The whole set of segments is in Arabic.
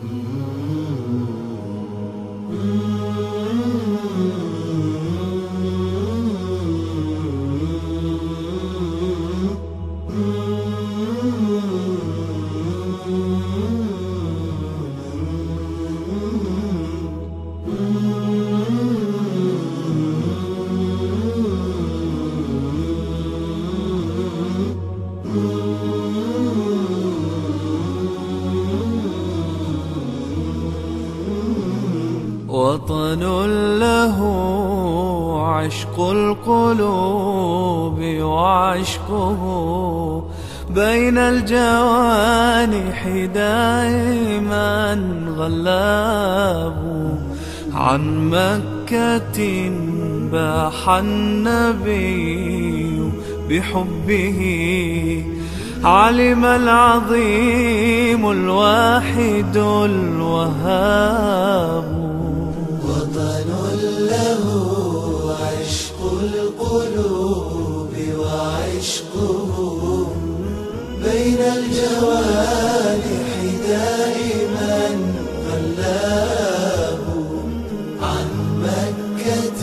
Mm-hmm. وطن له عشق القلوب وعشقه بين الجوانح دائما غلاب. عن مكة باح النبي بحبه. علم العظيم الواحد الوهاب. بين الجوانح دائما غلاب عن مكة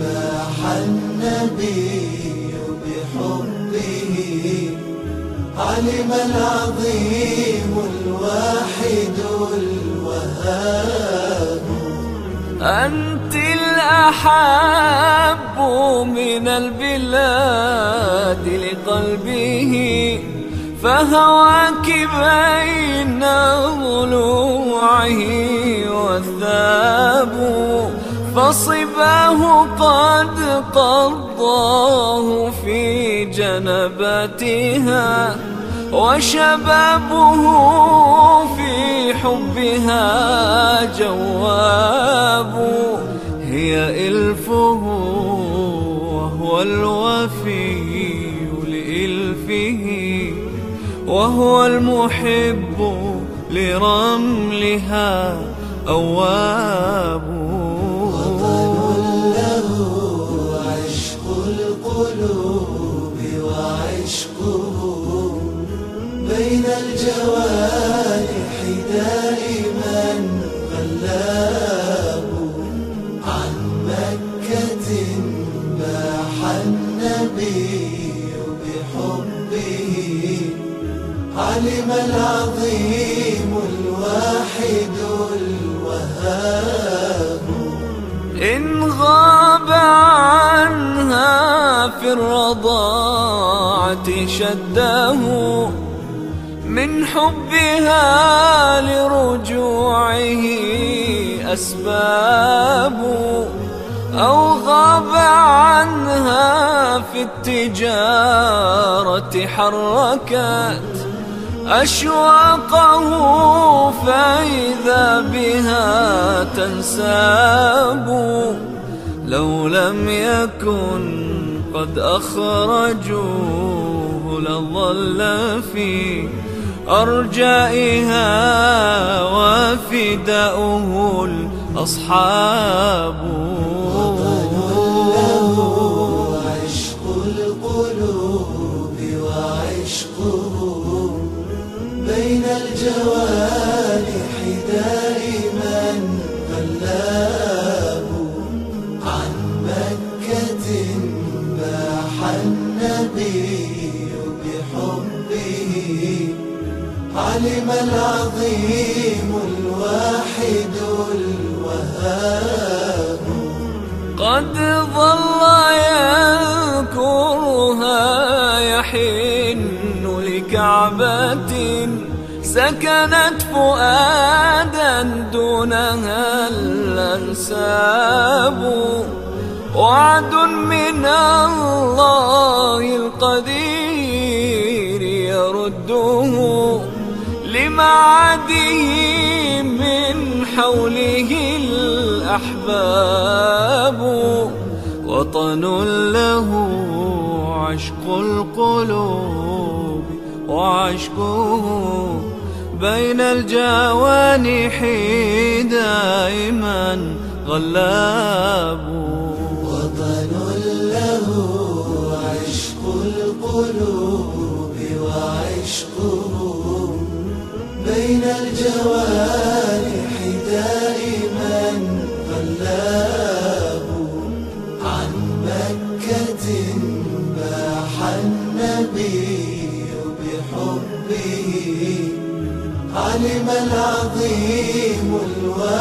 باح النبي بحبه. علم العظيم الواحد الوهاب. أنت الأحب من البلاد لقلبه. فهواك بين ضلوعه والثاب فصباه قد قضاه في جنبتها وشبابه في حبها جواب هي إلفه وهو الوفي لإلفه. وهو المحب لرملها أواب. له عشق القلوب وعشقه بين الجوانح دائما غلاب الواحد الوهاب. إن غاب عنها في الرضاعة شده من حبها لرجوعه أسباب. أو غاب عنها في التجارة حركت أشواقه فإذا بها تنساب. لو لم يكن قد أخرجوه لظل في أرجائها وفداؤه الأصحاب. بين الجوانح دائما غلاب عن مكة باح النبي بحبه. علم العظيم الواحد الوهاب. قد ظل يذكرها يحن لكعبة سكنت فؤادا دونها الأنساب وعد من الله القدير يرده لمعاده من حوله الأحباب. وطن له عشق القلوب وعشقه بين الجوانح دائما غلاب وطن له عشق القلوب وعشقه بين الجوانب العظيم الواحد